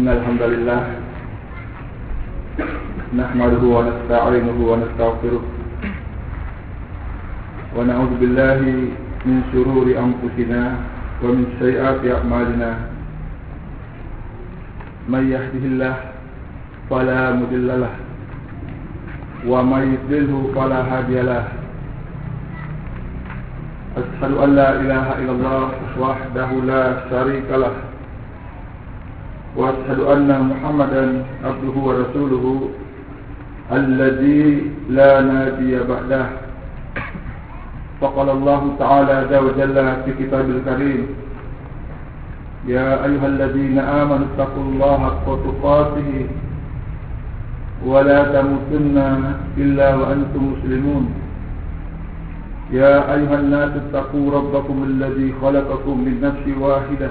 إن الحمد لله نحمده ونستعينه ونستغفره ونعوذ بالله من شرور أنفسنا ومن سيئات أعمالنا. من يهده الله فلا مضل له ومن يضلله فلا هادي له. أشهد أن لا إله إلا الله وحده لا شريك له. وأشهد أن محمدا عبده ورسوله الذي لا نادي بعده. فقال الله تعالى عز وجل في كتاب الكريم يا أيها الذين آمنوا اتقوا الله حق تقاته ولا تموتن إلا وأنتم مسلمون. يا أيها الناس اتقوا ربكم الذي خلقكم من نفس واحدة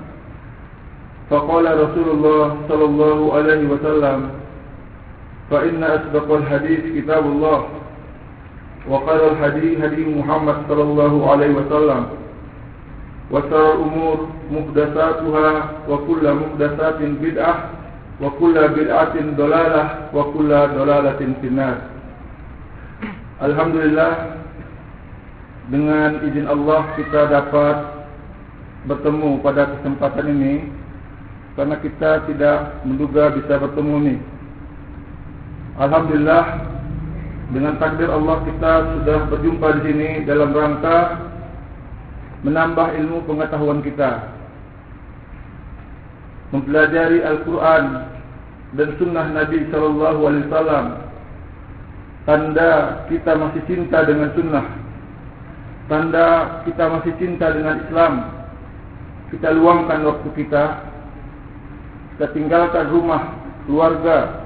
فقال رسول الله صلى الله عليه وسلم فإن أسبق الحديث كتاب الله وقال الحديث هدي محمد صلى الله عليه وسلم وشر الأمور محدثاتها وكل محدثات بدعة وكل بدعة ضلالة وكل ضلالة في النار Alhamdulillah dengan izin Allah kita dapat bertemu pada kesempatan ini karena kita tidak menduga bisa bertemu ini. Alhamdulillah dengan takdir Allah kita sudah berjumpa di sini dalam rangka menambah ilmu pengetahuan kita. Mempelajari Al-Quran dan Sunnah Nabi Sallallahu Alaihi Wasallam tanda kita masih cinta dengan sunnah tanda kita masih cinta dengan Islam kita luangkan waktu kita kita tinggalkan rumah keluarga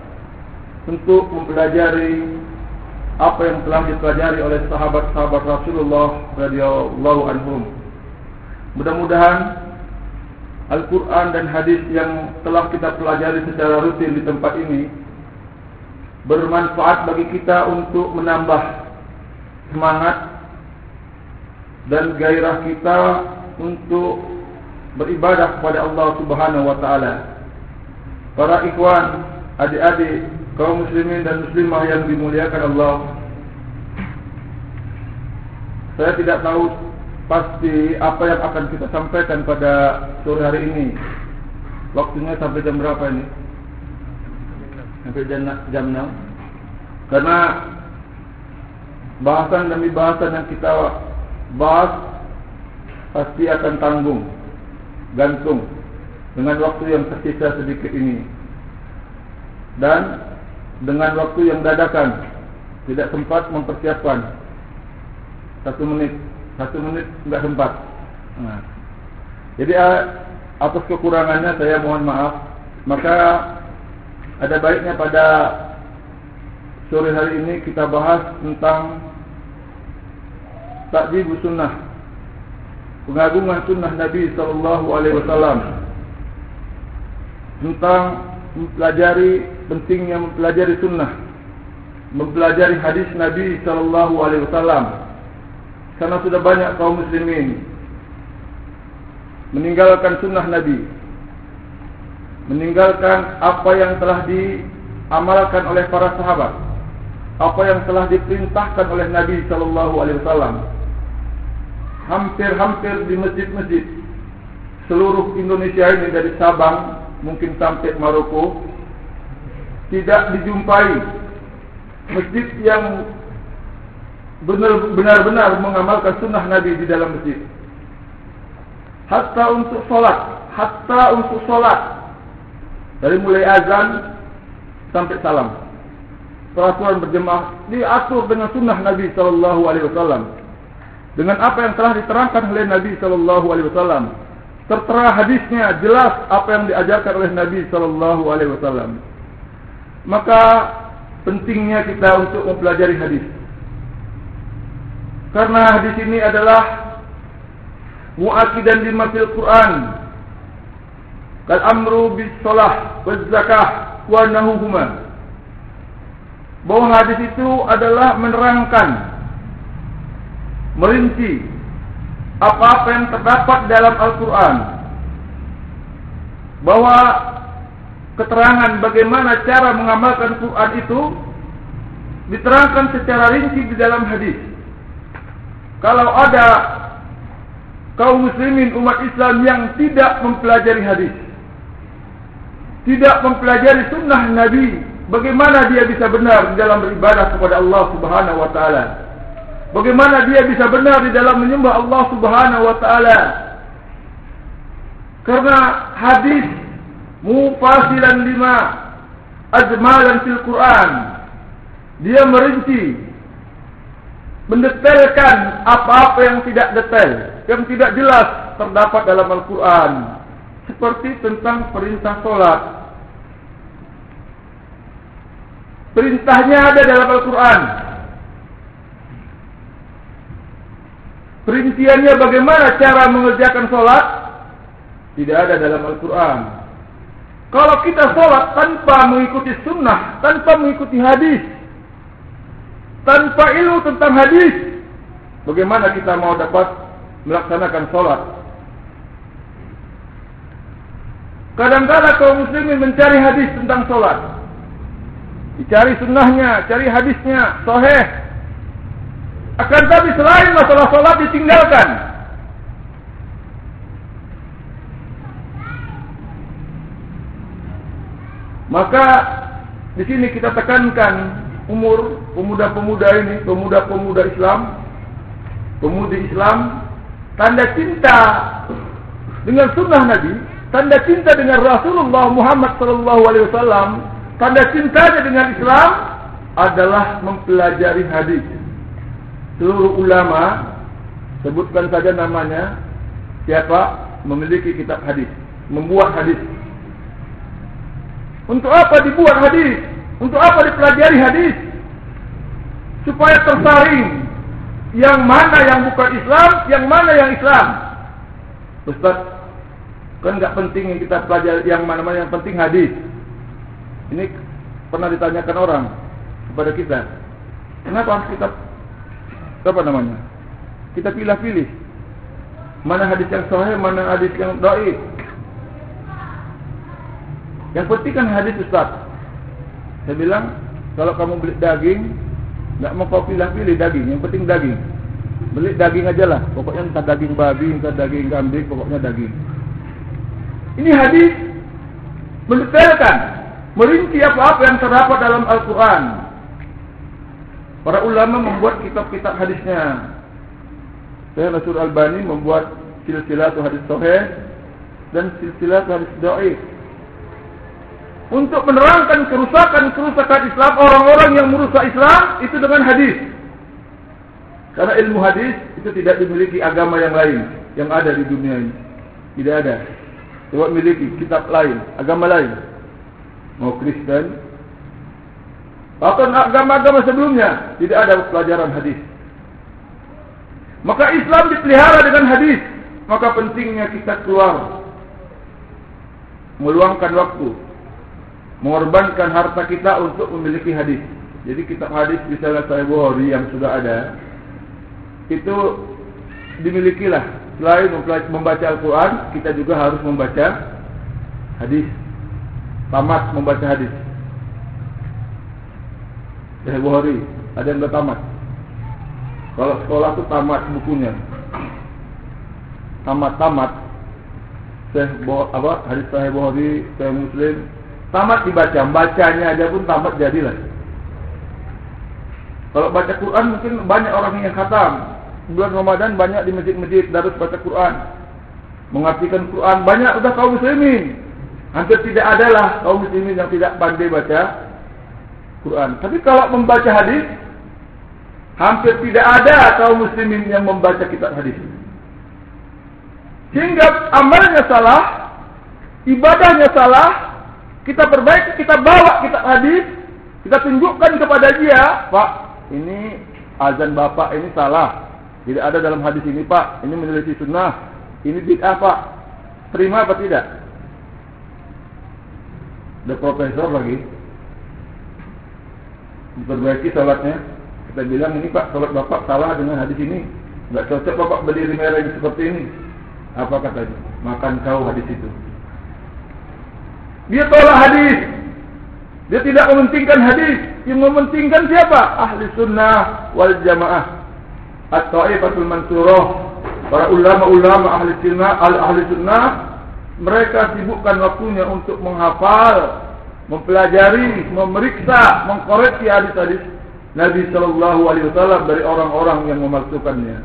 untuk mempelajari apa yang telah dipelajari oleh sahabat-sahabat Rasulullah radhiyallahu anhum mudah-mudahan Al-Quran dan hadis yang telah kita pelajari secara rutin di tempat ini bermanfaat bagi kita untuk menambah semangat dan gairah kita untuk beribadah kepada Allah Subhanahu wa taala. Para ikhwan, adik-adik, kaum muslimin dan muslimah yang dimuliakan Allah. Saya tidak tahu pasti apa yang akan kita sampaikan pada sore hari ini. Waktunya sampai jam berapa ini? sampai jam, jam 6 karena bahasan demi bahasan yang kita bahas pasti akan tanggung gantung dengan waktu yang tersisa sedikit ini. Dan dengan waktu yang dadakan tidak sempat mempersiapkan. Satu menit satu menit tidak sempat. Nah. jadi atas kekurangannya saya mohon maaf. Maka ada baiknya pada sore hari ini kita bahas tentang takjib sunnah. Pengagungan sunnah Nabi sallallahu alaihi wasallam tentang mempelajari pentingnya mempelajari sunnah mempelajari hadis Nabi sallallahu alaihi wasallam karena sudah banyak kaum muslimin meninggalkan sunnah Nabi meninggalkan apa yang telah diamalkan oleh para sahabat, apa yang telah diperintahkan oleh Nabi sallallahu alaihi wasallam. Hampir-hampir di masjid-masjid seluruh Indonesia ini dari Sabang mungkin sampai Maroko tidak dijumpai masjid yang benar-benar mengamalkan sunnah Nabi di dalam masjid. Hatta untuk solat, hatta untuk solat dari mulai azan sampai salam. Peraturan berjemaah diatur dengan sunnah Nabi Sallallahu Alaihi Wasallam. Dengan apa yang telah diterangkan oleh Nabi Sallallahu Alaihi Wasallam. Tertera hadisnya jelas apa yang diajarkan oleh Nabi sallallahu alaihi wasallam. Maka pentingnya kita untuk mempelajari hadis. Karena hadis ini adalah muakidan lima fil Quran. Kal amru bis salah waz zakah wa nahuhuma. Bahawa hadis itu adalah menerangkan merinci apa-apa yang terdapat dalam Al-Quran bahwa keterangan bagaimana cara mengamalkan Quran itu diterangkan secara rinci di dalam hadis. Kalau ada kaum muslimin umat Islam yang tidak mempelajari hadis, tidak mempelajari sunnah Nabi, bagaimana dia bisa benar dalam beribadah kepada Allah Subhanahu wa taala? Bagaimana dia bisa benar di dalam menyembah Allah Subhanahu wa taala? Karena hadis mufasilan lima ajmalan fil Quran. Dia merinci mendetailkan apa-apa yang tidak detail, yang tidak jelas terdapat dalam Al-Quran. Seperti tentang perintah solat. Perintahnya ada dalam Al-Quran. Perinciannya bagaimana cara mengerjakan solat? Tidak ada dalam Al-Quran. Kalau kita solat tanpa mengikuti sunnah Tanpa mengikuti hadis Tanpa ilmu tentang hadis Bagaimana kita mau dapat melaksanakan solat? Kadang-kadang kaum muslimin mencari hadis tentang solat. Dicari sunnahnya, cari hadisnya, soheh akan tapi selain masalah solat ditinggalkan. Maka di sini kita tekankan umur pemuda-pemuda ini, pemuda-pemuda Islam, pemudi Islam, tanda cinta dengan sunnah Nabi, tanda cinta dengan Rasulullah Muhammad wasallam, tanda cintanya dengan Islam adalah mempelajari hadis seluruh ulama sebutkan saja namanya siapa memiliki kitab hadis membuat hadis. Untuk apa dibuat hadis? Untuk apa dipelajari hadis? Supaya tersaring yang mana yang bukan Islam yang mana yang Islam. Ustaz kan enggak penting yang kita pelajari yang mana-mana yang penting hadis. Ini pernah ditanyakan orang kepada kita kenapa harus kita apa namanya? Kita pilih-pilih. Mana hadis yang sahih, mana hadis yang dhaif. Yang penting kan hadis Ustaz. Saya bilang, kalau kamu beli daging, enggak mau kau pilih-pilih daging, yang penting daging. Beli daging aja lah. Pokoknya entah daging babi, entah daging kambing, pokoknya daging. Ini hadis mendetailkan, merinci apa-apa yang terdapat dalam Al-Quran. Para ulama membuat kitab-kitab hadisnya. Saya Nasur Albani membuat silsilah hadis sahih dan silsilah hadis dhaif. Untuk menerangkan kerusakan-kerusakan Islam orang-orang yang merusak Islam itu dengan hadis. Karena ilmu hadis itu tidak dimiliki agama yang lain yang ada di dunia ini. Tidak ada. Coba miliki kitab lain, agama lain. Mau Kristen, Bahkan agama-agama sebelumnya tidak ada pelajaran hadis. Maka Islam dipelihara dengan hadis. Maka pentingnya kita keluar meluangkan waktu, mengorbankan harta kita untuk memiliki hadis. Jadi kitab hadis misalnya Sahih Bukhari yang sudah ada itu dimilikilah. Selain membaca Al-Quran, kita juga harus membaca hadis. Tamat membaca hadis. Sahih Bukhari ada yang dah tamat. Kalau sekolah tu tamat bukunya. Tamat-tamat. Hadis Sahih Bukhari, Sahih Muslim, tamat dibaca, bacanya aja pun tamat jadilah. Kalau baca Quran mungkin banyak orang yang khatam. Bulan Ramadan banyak di masjid-masjid darus baca Quran. Mengartikan Quran banyak sudah kaum muslimin. Hampir tidak adalah kaum muslimin yang tidak pandai baca Quran. Tapi kalau membaca hadis, hampir tidak ada kaum muslimin yang membaca kitab hadis. Sehingga amalnya salah, ibadahnya salah, kita perbaiki, kita bawa kita hadis, kita tunjukkan kepada dia, Pak, ini azan Bapak ini salah. Tidak ada dalam hadis ini, Pak. Ini menyelisih sunnah. Ini bid'ah, Pak. Terima apa tidak? Ada profesor lagi. Diperbaiki salatnya. Kita bilang ini Pak, salat Bapak salah dengan hadis ini. Enggak cocok Bapak berdiri merah seperti ini. Apa katanya? Makan kau hadis itu. Dia tolak hadis. Dia tidak mementingkan hadis. Yang mementingkan siapa? Ahli sunnah wal jamaah. At-ta'ifatul mansurah. Para ulama-ulama ahli sunnah, ahli sunnah. Mereka sibukkan waktunya untuk menghafal mempelajari, memeriksa, mengkoreksi hadis-hadis Nabi Shallallahu Alaihi Wasallam dari orang-orang yang memasukkannya.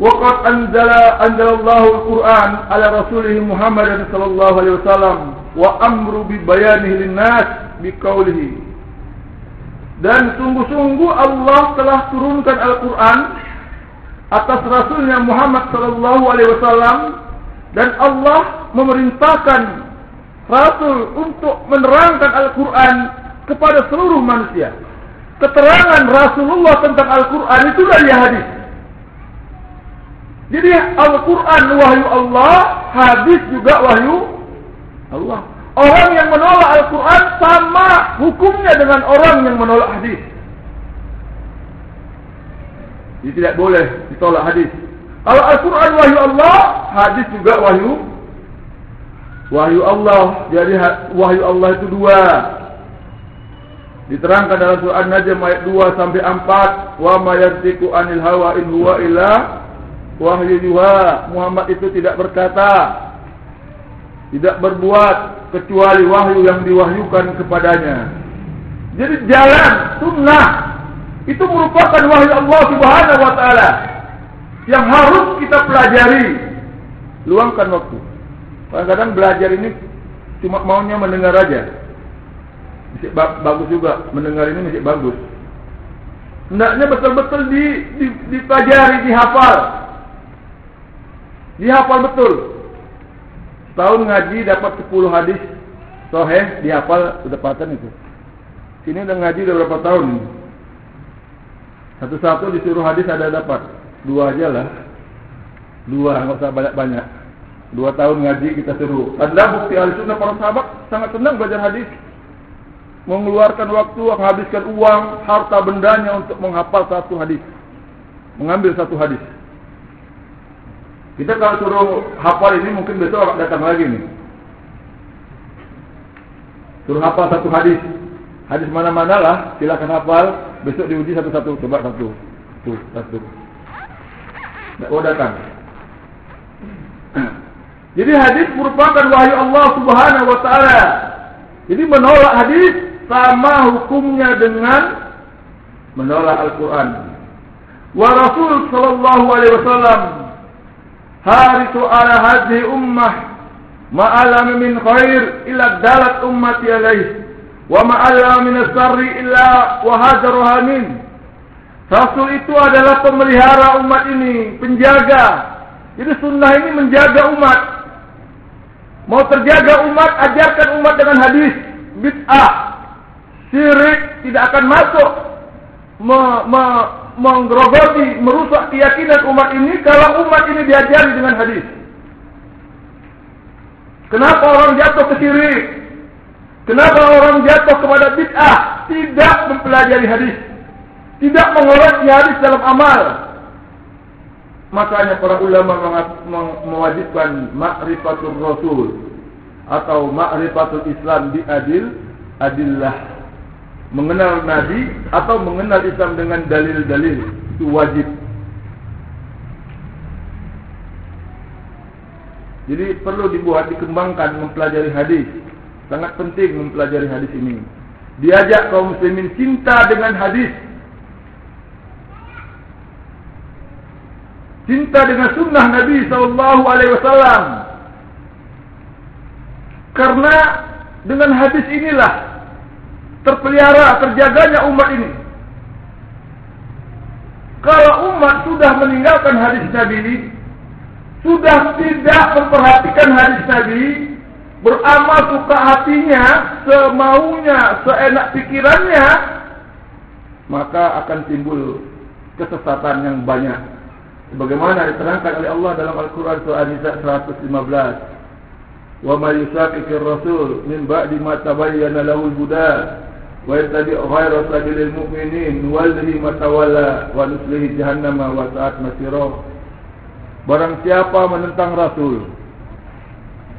Waktu anjala anjala Allah Al Quran ala Rasulih Muhammad Shallallahu Alaihi Wasallam wa amru bi bayanih linnas bi kaulihi. Dan sungguh-sungguh Allah telah turunkan Al-Quran atas Rasulnya Muhammad Shallallahu Alaihi Wasallam dan Allah memerintahkan Rasul untuk menerangkan Al-Quran kepada seluruh manusia. Keterangan Rasulullah tentang Al-Quran itu dari hadis. Jadi Al-Quran wahyu Allah, hadis juga wahyu Allah. Orang yang menolak Al-Quran sama hukumnya dengan orang yang menolak hadis. Jadi tidak boleh ditolak hadis. Kalau Al-Quran wahyu Allah, hadis juga wahyu wahyu Allah. Jadi wahyu Allah itu dua. Diterangkan dalam surah An-Najm ayat 2 sampai 4, "Wa ma yantiqu 'anil hawa in huwa illa wahyu yuha Muhammad itu tidak berkata tidak berbuat kecuali wahyu yang diwahyukan kepadanya jadi jalan sunnah itu merupakan wahyu Allah subhanahu wa ta'ala yang harus kita pelajari luangkan waktu kadang-kadang belajar ini cuma maunya mendengar aja masih bagus juga mendengar ini masih bagus hendaknya betul-betul di, di, dipelajari dihafal Dihafal betul. Setahun ngaji dapat 10 hadis sahih dihafal kedapatan itu. Sini udah ngaji udah berapa tahun? Satu-satu disuruh hadis ada dapat. Dua aja lah. Dua, enggak usah banyak-banyak. Dua tahun ngaji kita suruh. Adalah bukti ahli sunnah para sahabat sangat senang belajar hadis. Mengeluarkan waktu, menghabiskan uang, harta bendanya untuk menghafal satu hadis. Mengambil satu hadis. Kita kalau suruh hafal ini mungkin besok datang lagi nih. Suruh hafal satu hadis. Hadis mana-mana lah, silakan hafal. Besok diuji satu-satu, coba satu. Tuh, satu. Kau datang. Jadi hadis merupakan wahyu Allah Subhanahu wa taala. Jadi menolak hadis sama hukumnya dengan menolak Al-Qur'an. Wa Rasul sallallahu alaihi wasallam haritu ala hadhihi ummah ma alam min khair illa dalat ummati alaihi wa ma alam min sarri illa wa hadaruha minhu Rasul itu adalah pemelihara umat ini, penjaga. Jadi sunnah ini menjaga umat. Mau terjaga umat, ajarkan umat dengan hadis. Bid'ah. Syirik tidak akan masuk. Me, me, menggerogoti, merusak keyakinan umat ini kalau umat ini diajari dengan hadis. Kenapa orang jatuh ke syirik? Kenapa orang jatuh kepada bid'ah? Tidak mempelajari hadis. Tidak mengoreksi hadis dalam amal. Makanya para ulama mewajibkan ma'rifatul rasul atau ma'rifatul islam di adil adillah mengenal Nabi atau mengenal Islam dengan dalil-dalil itu wajib. Jadi perlu dibuat dikembangkan mempelajari hadis. Sangat penting mempelajari hadis ini. Diajak kaum muslimin cinta dengan hadis. Cinta dengan sunnah Nabi sallallahu alaihi wasallam. Karena dengan hadis inilah terpelihara, terjaganya umat ini. Kalau umat sudah meninggalkan hadis Nabi, sudah tidak memperhatikan hadis Nabi, beramal suka hatinya, semaunya, seenak pikirannya, maka akan timbul kesesatan yang banyak. Sebagaimana diterangkan oleh Allah dalam Al-Quran surah An-Nisa 115. Wa ma yusaqiqir rasul min ba'di ma tabayyana lahu al-huda wa yattabi' ghayra sabilil mu'minin nuwallihi ma tawalla wa nuslihi jahannama wa sa'at masira Barang siapa menentang rasul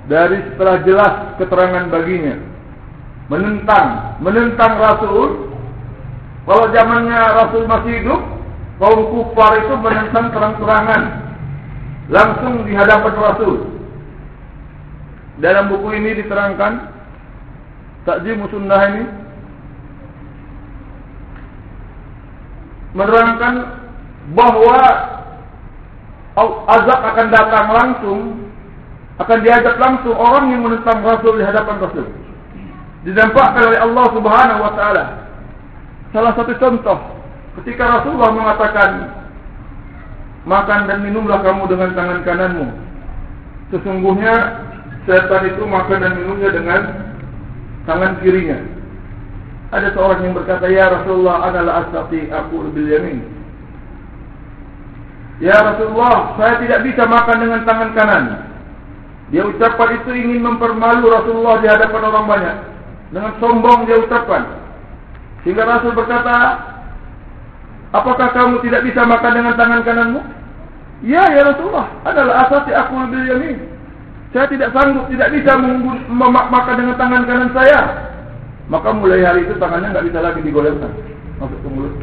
dari setelah jelas keterangan baginya menentang menentang rasul kalau zamannya rasul masih hidup kaum kufar itu menentang terang-terangan. Langsung di hadapan rasul. Dalam buku ini diterangkan takjim sunnah ini menerangkan bahawa azab akan datang langsung akan diajak langsung orang yang menentang Rasul di hadapan Rasul. Didampakkan oleh Allah Subhanahu wa taala. Salah satu contoh ketika Rasulullah mengatakan makan dan minumlah kamu dengan tangan kananmu sesungguhnya setan itu makan dan minumnya dengan tangan kirinya ada seorang yang berkata, Ya Rasulullah, adalah astati aku bil yamin. Ya Rasulullah, saya tidak bisa makan dengan tangan kanan. Dia ucapkan itu ingin mempermalu Rasulullah di hadapan orang banyak. Dengan sombong dia ucapkan. Sehingga Rasul berkata, Apakah kamu tidak bisa makan dengan tangan kananmu? Ya, ya Rasulullah, adalah asasi aku bil yamin. Saya tidak sanggup, tidak bisa makan dengan tangan kanan saya. Maka mulai hari itu tangannya nggak bisa lagi digolengkan masuk ke mulut.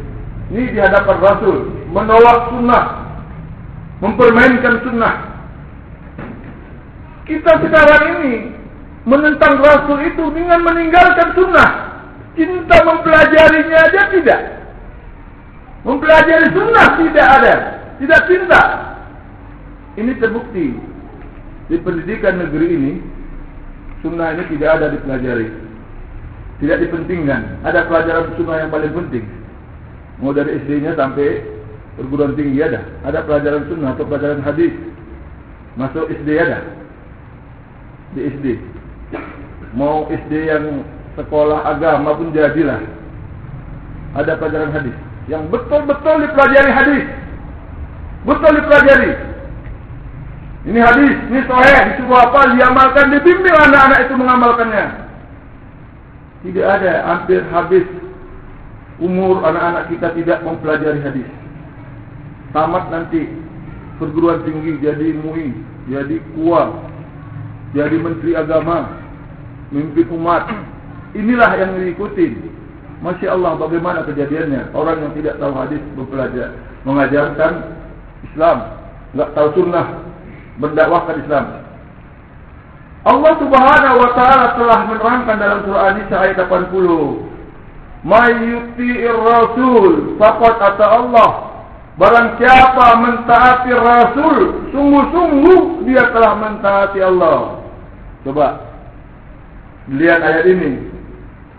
Ini di hadapan Rasul menolak sunnah, mempermainkan sunnah. Kita sekarang ini menentang Rasul itu dengan meninggalkan sunnah. Cinta mempelajarinya aja tidak. Mempelajari sunnah tidak ada, tidak cinta. Ini terbukti di pendidikan negeri ini sunnah ini tidak ada dipelajari tidak dipentingkan. Ada pelajaran sunnah yang paling penting. Mau dari SD-nya sampai perguruan tinggi ada. Ada pelajaran sunnah atau pelajaran hadis. Masuk SD ada. Di SD. Mau SD yang sekolah agama pun jadilah. Ada pelajaran hadis. Yang betul-betul dipelajari hadis. Betul dipelajari. Ini hadis, ini soheh, disuruh apa, diamalkan, dibimbing anak-anak itu mengamalkannya. Tidak ada hampir habis umur anak-anak kita tidak mempelajari hadis. Tamat nanti perguruan tinggi jadi MUI, jadi kuat, jadi menteri agama, mimpin umat. Inilah yang diikuti. Masya Allah bagaimana kejadiannya Orang yang tidak tahu hadis mempelajari Mengajarkan Islam Tidak tahu sunnah Mendakwahkan Islam Allah Subhanahu wa taala telah menerangkan dalam surah An-Nisa ayat 80. May yuti'ir rasul faqad ata Allah. Barang siapa mentaati rasul, sungguh-sungguh dia telah mentaati Allah. Coba lihat ayat ini.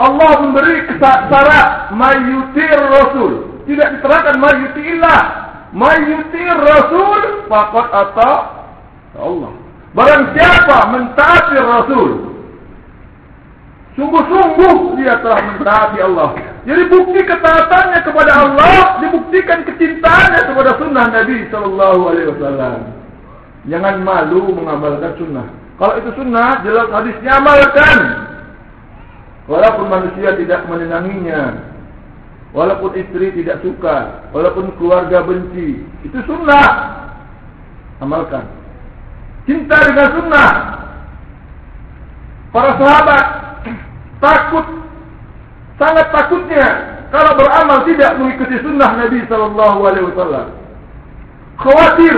Allah memberi syarat may yuti'ir rasul. Tidak diterangkan may yuti'illah. May yuti'ir rasul faqad ata Allah. Barang siapa mentaati Rasul Sungguh-sungguh dia telah mentaati Allah Jadi bukti ketaatannya kepada Allah Dibuktikan kecintaannya kepada sunnah Nabi SAW Jangan malu mengamalkan sunnah Kalau itu sunnah jelas hadisnya amalkan Walaupun manusia tidak menenanginya Walaupun istri tidak suka Walaupun keluarga benci Itu sunnah Amalkan cinta dengan sunnah. Para sahabat takut, sangat takutnya kalau beramal tidak mengikuti sunnah Nabi Wasallam. Khawatir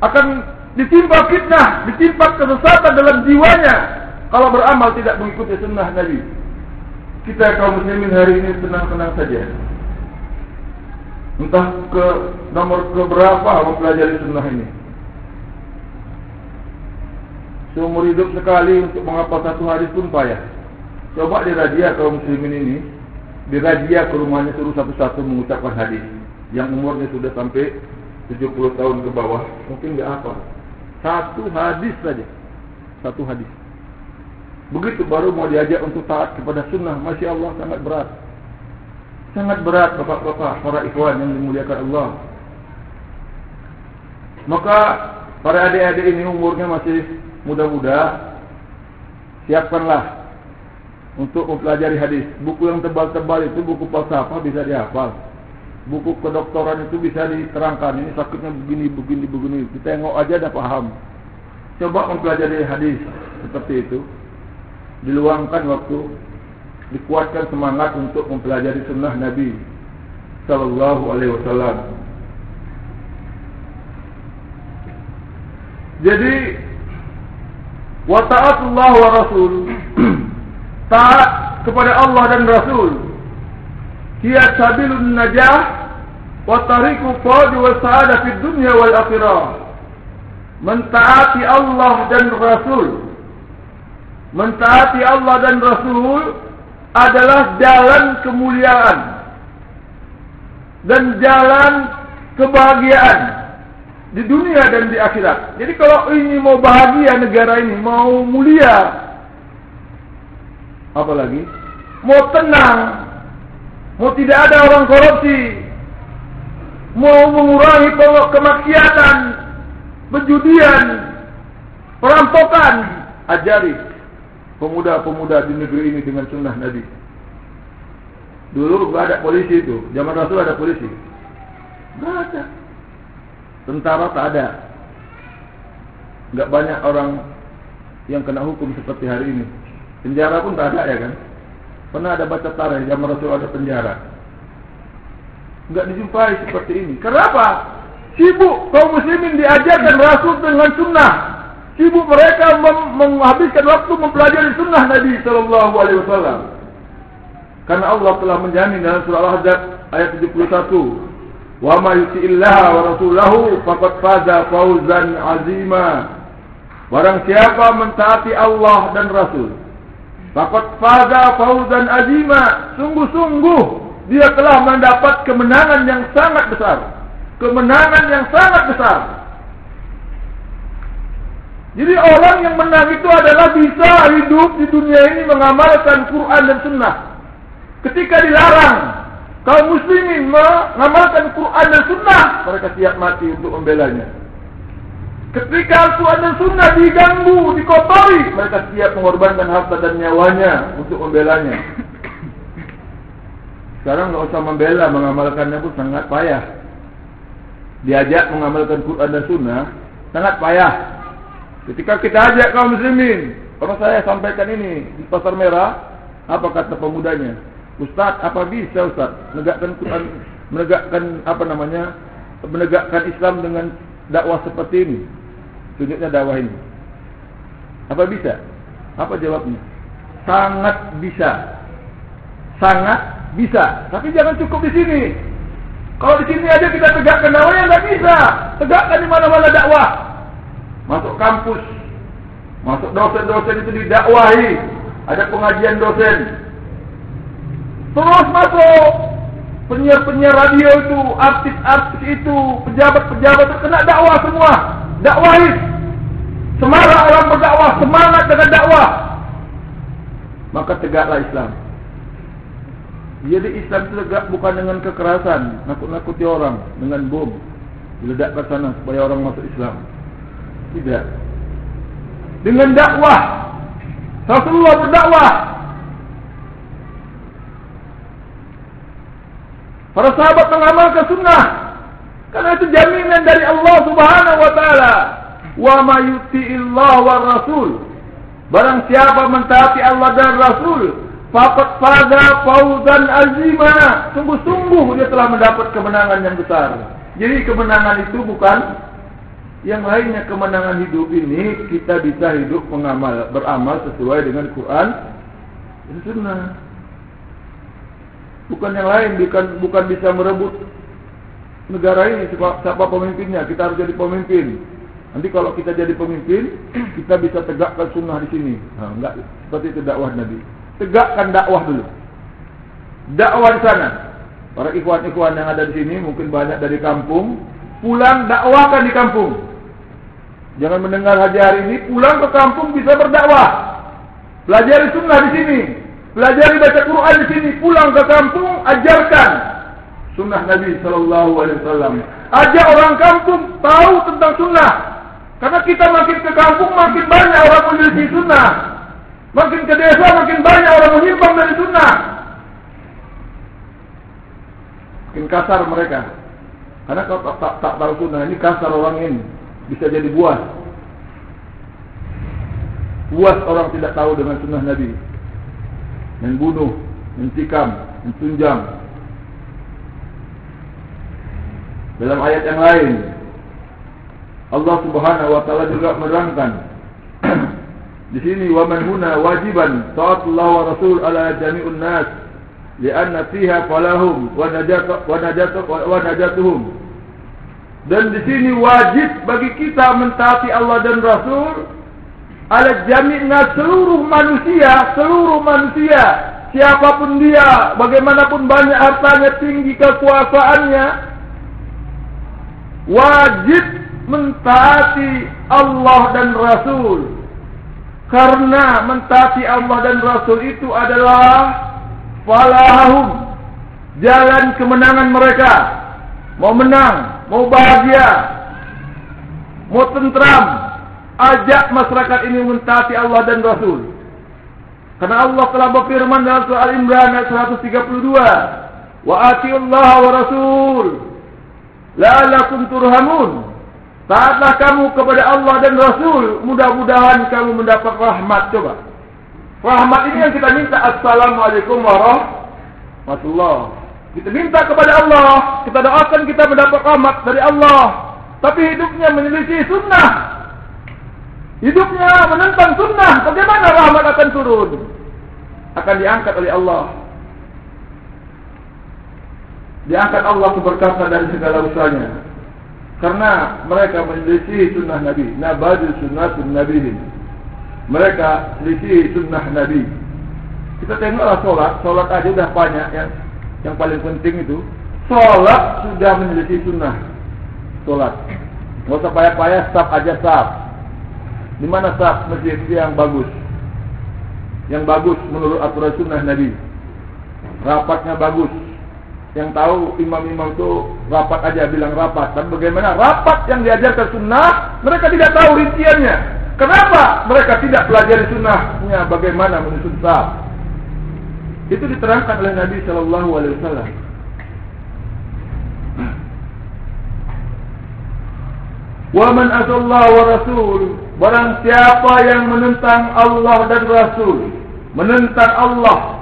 akan ditimpa fitnah, ditimpa kesesatan dalam jiwanya kalau beramal tidak mengikuti sunnah Nabi. Kita kaum muslimin hari ini tenang-tenang saja. Entah ke nomor ke berapa mempelajari sunnah ini. Seumur hidup sekali untuk menghafal satu hadis pun payah. Coba dirajia kaum muslimin ini, dirajia ke rumahnya suruh satu-satu mengucapkan hadis. yang umurnya sudah sampai 70 tahun ke bawah mungkin nggak apa satu hadis saja satu hadis begitu baru mau diajak untuk taat kepada sunnah masya Allah sangat berat. Sangat berat bapak-bapak para ikhwan yang dimuliakan Allah. Maka para adik-adik ini umurnya masih muda-muda siapkanlah untuk mempelajari hadis. Buku yang tebal-tebal itu buku falsafah bisa dihafal. Buku kedokteran itu bisa diterangkan. Ini sakitnya begini begini begini. Kita tengok aja dah paham coba mempelajari hadis seperti itu diluangkan waktu dikuatkan semangat untuk mempelajari sunnah Nabi sallallahu alaihi wasallam. Jadi wa ta'atullah wa rasul taat kepada Allah dan Rasul. Hiya sabilun najah wa tariqu fawz wa sa'adah fid dunya wal akhirah. Mentaati Allah dan Rasul mentaati Allah dan Rasul adalah jalan kemuliaan dan jalan kebahagiaan di dunia dan di akhirat. Jadi kalau ini mau bahagia negara ini, mau mulia, apa lagi? Mau tenang, mau tidak ada orang korupsi, mau mengurangi kemaksiatan, penjudian, perampokan, ajari pemuda-pemuda di negeri ini dengan sunnah Nabi. Dulu gak ada polisi itu, zaman Rasul ada polisi. Gak ada. Tentara tak ada. Gak banyak orang yang kena hukum seperti hari ini. Penjara pun tak ada ya kan? Pernah ada baca tarikh zaman Rasul ada penjara. Enggak dijumpai seperti ini. Kenapa? Sibuk kaum muslimin diajarkan Rasul dengan sunnah. Sibuk mereka menghabiskan waktu mempelajari sunnah Nabi sallallahu alaihi wasallam. Karena Allah telah menjamin dalam surah Al-Ahzab ayat 71, "Wa may yuti'illaha wa rasulahu faqad faza fawzan 'azima." Barang siapa mentaati Allah dan Rasul, Fakat faza fauzan azima. Sungguh-sungguh dia telah mendapat kemenangan yang sangat besar. Kemenangan yang sangat besar. Jadi orang yang menang itu adalah bisa hidup di dunia ini mengamalkan Quran dan Sunnah. Ketika dilarang kaum muslimin mengamalkan Quran dan Sunnah, mereka siap mati untuk membelanya. Ketika Al-Quran dan Sunnah diganggu, dikotori, mereka siap mengorbankan harta dan nyawanya untuk membelanya. Sekarang tidak usah membela, mengamalkannya pun sangat payah. Diajak mengamalkan Quran dan Sunnah, sangat payah. Ketika kita ajak kaum muslimin, kalau saya sampaikan ini di pasar merah, apa kata pemudanya? Ustaz, apa bisa Ustaz menegakkan Quran, menegakkan apa namanya, menegakkan Islam dengan dakwah seperti ini? tunjuknya dakwah ini. Apa bisa? Apa jawabnya? Sangat bisa. Sangat bisa. Tapi jangan cukup di sini. Kalau di sini aja kita tegakkan dakwahnya nggak bisa. Tegakkan di mana-mana dakwah. Masuk kampus. Masuk dosen-dosen itu didakwahi. Ada pengajian dosen. Terus masuk. Penyiar-penyiar radio itu, artis-artis itu, pejabat-pejabat terkena dakwah semua. Dakwahi Semangat orang berdakwah, semangat dengan dakwah. Maka tegaklah Islam. Jadi Islam itu tegak bukan dengan kekerasan, nakut-nakuti orang dengan bom. Diledak ke sana supaya orang masuk Islam. Tidak. Dengan dakwah. Rasulullah berdakwah. Para sahabat mengamalkan sunnah. Karena itu jaminan dari Allah subhanahu wa ta'ala wa ma yuti'illah wa rasul barang siapa mentaati Allah dan Rasul faqad faza fawzan azima sungguh-sungguh dia telah mendapat kemenangan yang besar jadi kemenangan itu bukan yang lainnya kemenangan hidup ini kita bisa hidup mengamal beramal sesuai dengan Quran dan sunnah bukan yang lain bukan bukan bisa merebut negara ini siapa, siapa pemimpinnya kita harus jadi pemimpin Nanti kalau kita jadi pemimpin, kita bisa tegakkan sunnah di sini. Ha, enggak seperti itu dakwah Nabi. Tegakkan dakwah dulu. Dakwah di sana. Para ikhwan-ikhwan yang ada di sini mungkin banyak dari kampung, pulang dakwakan di kampung. Jangan mendengar haji hari ini, pulang ke kampung bisa berdakwah. Pelajari sunnah di sini, pelajari baca Quran di sini, pulang ke kampung ajarkan sunnah Nabi sallallahu alaihi wasallam. Ajak orang kampung tahu tentang sunnah. Karena kita makin ke kampung makin banyak orang meneliti sunnah. Makin ke desa makin banyak orang menyimpang dari sunnah. Makin kasar mereka. Karena kalau tak, tak, tak tahu sunnah ini kasar orang ini bisa jadi buas. Buas orang tidak tahu dengan sunnah Nabi. Membunuh, mentikam, mentunjang. Dalam ayat yang lain, Allah Subhanahu wa taala juga menerangkan di sini wa huna wajiban taatullah wa rasul ala jami'un nas li'anna fiha falahum wa najat wa najat wa najatuhum. Dan di sini wajib bagi kita mentaati Allah dan Rasul ala jami'na seluruh manusia seluruh manusia. Siapapun dia bagaimanapun banyak hartanya tinggi kekuasaannya wajib mentaati Allah dan Rasul. Karena mentaati Allah dan Rasul itu adalah falahum jalan kemenangan mereka mau menang mau bahagia mau tentram ajak masyarakat ini mentaati Allah dan Rasul karena Allah telah berfirman dalam surah Al-Imran ayat 132 wa atiullaha wa rasul la'allakum turhamun Taatlah kamu kepada Allah dan Rasul. Mudah-mudahan kamu mendapat rahmat. Coba. Rahmat ini yang kita minta. Assalamualaikum warahmatullahi Kita minta kepada Allah. Kita doakan kita mendapat rahmat dari Allah. Tapi hidupnya menyelisih sunnah. Hidupnya menentang sunnah. Bagaimana rahmat akan turun? Akan diangkat oleh Allah. Diangkat Allah keberkatan dari segala usahanya. Karena mereka menyelisih sunnah Nabi Nabadu sunnah Nabi ini Mereka selisih sunnah Nabi. Kita tengoklah solat. Solat aja sudah banyak yang Yang paling penting itu Solat sudah menyelisih sunnah. Solat. Tidak usah payah-payah Staf aja staf Di mana staf masjid yang bagus. Yang bagus menurut aturan sunnah Nabi. Rapatnya bagus. Yang tahu imam-imam itu rapat aja bilang rapat. Dan bagaimana? Rapat yang diajarkan sunnah, mereka tidak tahu rinciannya. Kenapa mereka tidak pelajari sunnahnya bagaimana menyusun sah? Itu diterangkan oleh Nabi Shallallahu Alaihi Wasallam. Waman asallah wa rasul Barang siapa yang menentang Allah dan Rasul Menentang Allah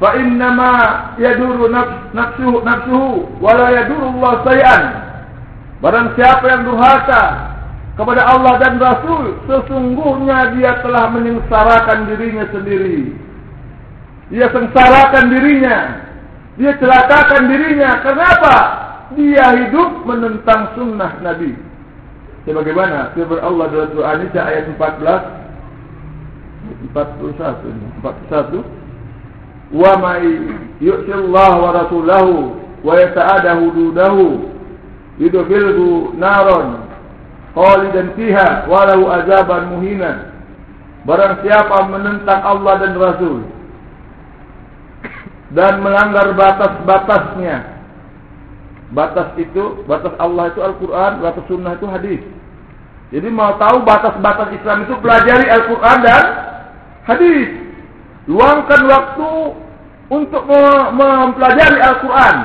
fa inna ma yaduru nafsuhu nafsuhu wa la yaduru Allah sayan barang siapa yang durhaka kepada Allah dan Rasul sesungguhnya dia telah menyengsarakan dirinya sendiri. Dia sengsarakan dirinya. Dia celakakan dirinya. Kenapa? Dia hidup menentang sunnah Nabi. Sebagaimana firman Allah dalam surah An-Nisa ayat 14 41 41 wa may yu'ti Allah wa rasulahu wa yata'ada hududahu yudkhilhu naran khalidan fiha walau azaban muhina barang siapa menentang Allah dan Rasul dan melanggar batas-batasnya. Batas itu batas Allah itu Al-Qur'an batas sunnah itu hadis. Jadi mau tahu batas-batas Islam itu pelajari Al-Qur'an dan hadis. Luangkan waktu untuk mempelajari Al-Quran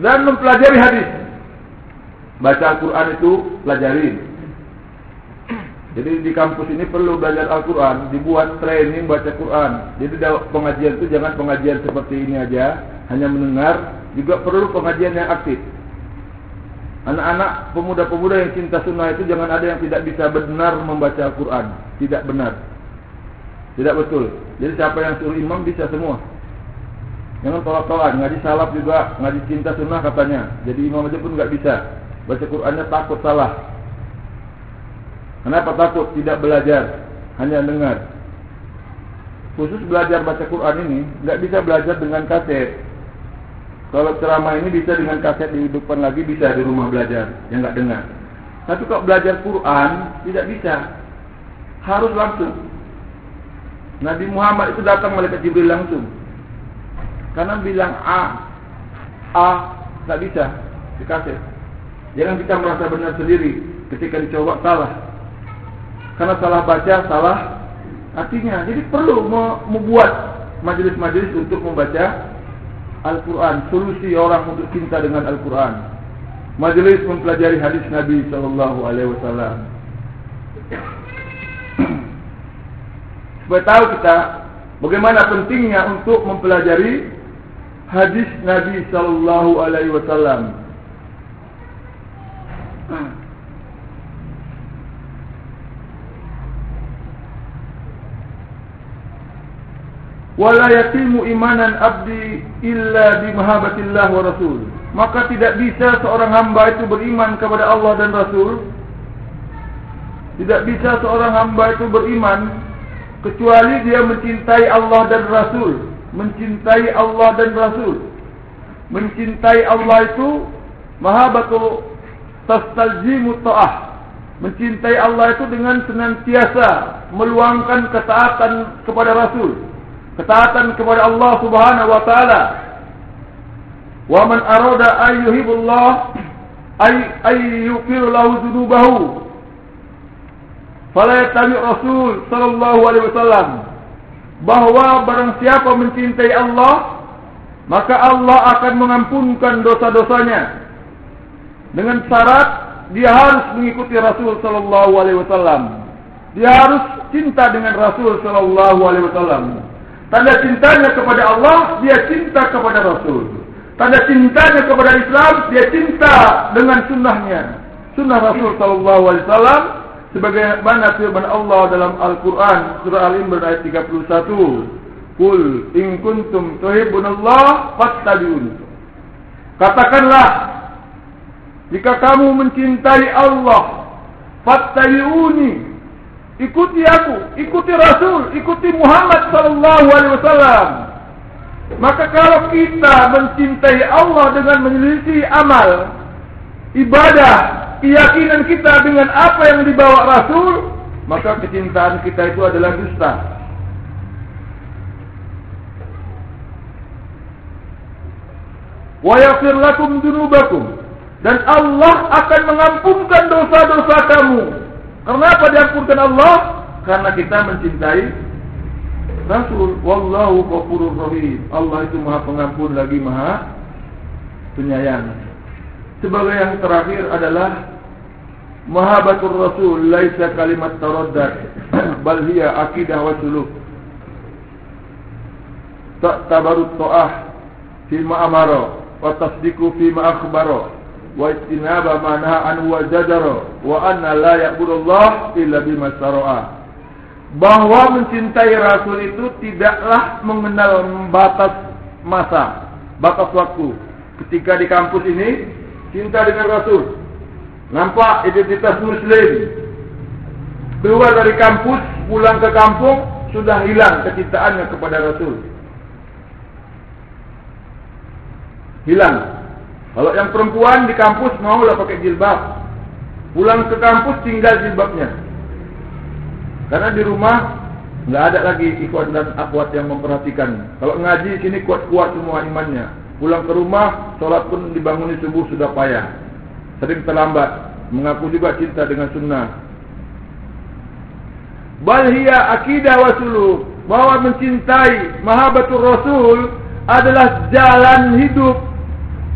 dan mempelajari hadis. Baca Al-Quran itu pelajari. Jadi di kampus ini perlu belajar Al-Quran, dibuat training baca Quran. Jadi pengajian itu jangan pengajian seperti ini aja, hanya mendengar, juga perlu pengajian yang aktif. Anak-anak pemuda-pemuda yang cinta sunnah itu jangan ada yang tidak bisa benar membaca Al-Quran, tidak benar. Tidak betul. Jadi siapa yang suruh imam bisa semua. Jangan tolak-tolak. Ngaji salaf juga. Ngaji cinta sunnah katanya. Jadi imam aja pun nggak bisa. Baca Qurannya takut salah. Kenapa takut? Tidak belajar. Hanya dengar. khusus belajar baca Quran ini nggak bisa belajar dengan kaset. Kalau ceramah ini bisa dengan kaset dihidupkan lagi bisa di rumah belajar yang nggak dengar. Tapi kalau belajar Quran tidak bisa, harus langsung. Nabi Muhammad itu datang malaikat Jibril langsung. Karena bilang A, A nggak bisa di kaset. Jangan kita merasa benar sendiri ketika dicoba salah. Karena salah baca, salah artinya. Jadi perlu membuat majelis-majelis untuk membaca Al-Quran. Solusi orang untuk cinta dengan Al-Quran. Majelis mempelajari hadis Nabi Sallallahu Alaihi Wasallam. Supaya tahu kita bagaimana pentingnya untuk mempelajari hadis Nabi Sallallahu Alaihi Wasallam. Wala yatimu imanan abdi illa bi mahabbatillah wa rasul. Maka tidak bisa seorang hamba itu beriman kepada Allah dan Rasul. Tidak bisa seorang hamba itu beriman kecuali dia mencintai Allah dan Rasul. Mencintai Allah dan Rasul. Mencintai Allah itu mahabbatu tastalzimu ta'ah mencintai Allah itu dengan senantiasa meluangkan ketaatan kepada Rasul ketaatan kepada Allah Subhanahu wa taala. Wa man arada ay yuhibbullah ay ay yughfir lahu dzunubahu. Fala yattabi Rasul sallallahu alaihi wasallam bahwa barang siapa mencintai Allah maka Allah akan mengampunkan dosa-dosanya dengan syarat dia harus mengikuti Rasul sallallahu alaihi wasallam. Dia harus cinta dengan Rasul sallallahu alaihi wasallam. Tanda cintanya kepada Allah, dia cinta kepada Rasul. Tanda cintanya kepada Islam, dia cinta dengan sunnahnya. Sunnah Rasul Sallallahu Alaihi Wasallam sebagaimana firman Allah dalam Al-Quran surah Al-Imran ayat 31. Kul in kuntum tuhibbunallah fattabi'un. Katakanlah jika kamu mencintai Allah, fattabi'uni, Ikuti aku, ikuti Rasul, ikuti Muhammad sallallahu alaihi wasallam. Maka kalau kita mencintai Allah dengan menyelisih amal, ibadah, keyakinan kita dengan apa yang dibawa Rasul, maka kecintaan kita itu adalah dusta. Wa yaghfir lakum dunubakum dan Allah akan mengampunkan dosa-dosa kamu. Kenapa diampunkan Allah? Karena kita mencintai Rasul. Wallahu ghafurur rahim. Allah itu Maha Pengampun lagi Maha Penyayang. Sebagai yang terakhir adalah Mahabatur Rasul laisa kalimat taraddat bal hiya akidah wa suluk. Tak tabarut ta'ah fi ma amara wa tasdiqu fi ma akhbara naha an wa zajara wa anna la ya'budullah illa bima syara'a bahwa mencintai rasul itu tidaklah mengenal batas masa batas waktu. Ketika di kampus ini cinta dengan rasul. Nampak identitas muslim. Keluar dari kampus pulang ke kampung sudah hilang kecintaannya kepada rasul. Hilang kalau yang perempuan di kampus maulah pakai jilbab. Pulang ke kampus tinggal jilbabnya. Karena di rumah nggak ada lagi ikhwan dan akhwat yang memperhatikan. Kalau ngaji sini kuat-kuat semua imannya. Pulang ke rumah, sholat pun dibangun di subuh sudah payah. Sering terlambat. Mengaku juga cinta dengan sunnah. Balhiya akidah wasulu. Bahwa mencintai mahabatul rasul adalah jalan hidup